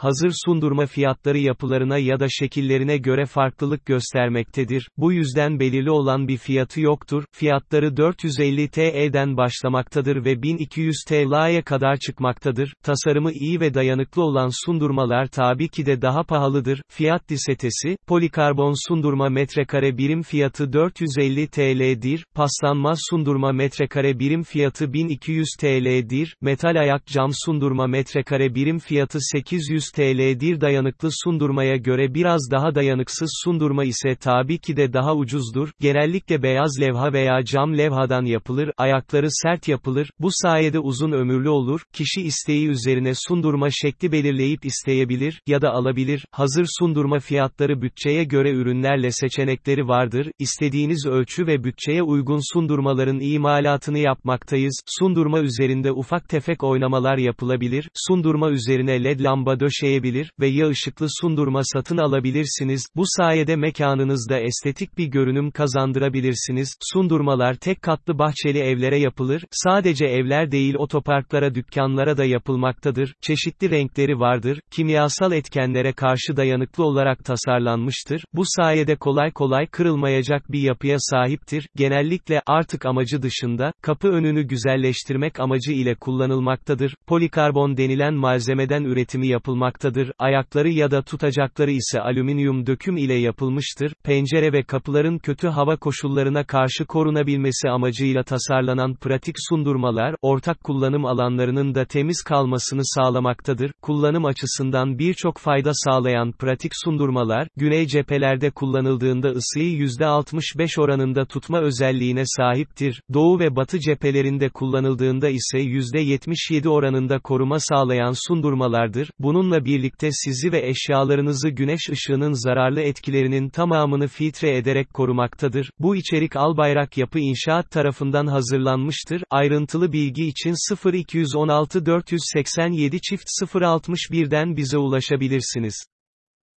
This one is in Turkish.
hazır sundurma fiyatları yapılarına ya da şekillerine göre farklılık göstermektedir, bu yüzden belirli olan bir fiyatı yoktur, fiyatları 450 TL'den başlamaktadır ve 1200 TL'ye kadar çıkmaktadır, tasarımı iyi ve dayanıklı olan sundurmalar tabii ki de daha pahalıdır, fiyat lisetesi, polikarbon sundurma metrekare birim fiyatı 450 TL'dir, paslanmaz sundurma metrekare birim fiyatı 1200 TL'dir, metal ayak cam sundurma metrekare birim fiyatı 800 TL'dir dayanıklı sundurmaya göre biraz daha dayanıksız sundurma ise tabii ki de daha ucuzdur, genellikle beyaz levha veya cam levhadan yapılır, ayakları sert yapılır, bu sayede uzun ömürlü olur, kişi isteği üzerine sundurma şekli belirleyip isteyebilir, ya da alabilir, hazır sundurma fiyatları bütçeye göre ürünlerle seçenekleri vardır, istediğiniz ölçü ve bütçeye uygun sundurmaların imalatını yapmaktayız, sundurma üzerinde ufak tefek oynamalar yapılabilir, sundurma üzerine led lamba döşeyebilir ve ya ışıklı sundurma satın alabilirsiniz, bu sayede mekanınızda estetik bir görünüm kazandırabilirsiniz, sundurmalar tek katlı bahçeli evlere yapılır, sadece evler değil otoparklara dükkanlara da yapılmaktadır, çeşitli renkleri vardır, kimyasal etkenlere karşı dayanıklı olarak tasarlanmıştır, bu sayede kolay kolay kırılmayacak bir yapıya sahiptir, genellikle, artık amacı dışında, kapı önünü güzelleştirmek amacı ile kullanılmaktadır, polikarbon denilen malzemeden üretimi yapılmaktadır, ayakları ya da tutacakları ise alüminyum döküm ile yapılmıştır, pencere ve kapıların kötü hava koşullarına karşı korunabilmesi amacıyla tasarlanan pratik sundurmalar, ortak kullanım alanlarının da temiz kalmasını sağlamaktadır, kullanım açısından birçok fayda sağlayan pratik sundurmalar, güney cephelerde kullanıldığında ısıyı %65 oranında tutma özelliğine sahiptir, doğu ve batı cephelerinde kullanıldığında ise %77 oranında koruma sağlayan sundurmalardır, bununla birlikte sizi ve eşyalarınızı güneş ışığının zararlı etkilerinin tamamını filtre ederek korumaktadır, bu içerik Albayrak Yapı İnşaat tarafından hazırlanmıştır, ayrıntılı bilgi için 0216 487 çift 061'den bize ulaşabilirsiniz.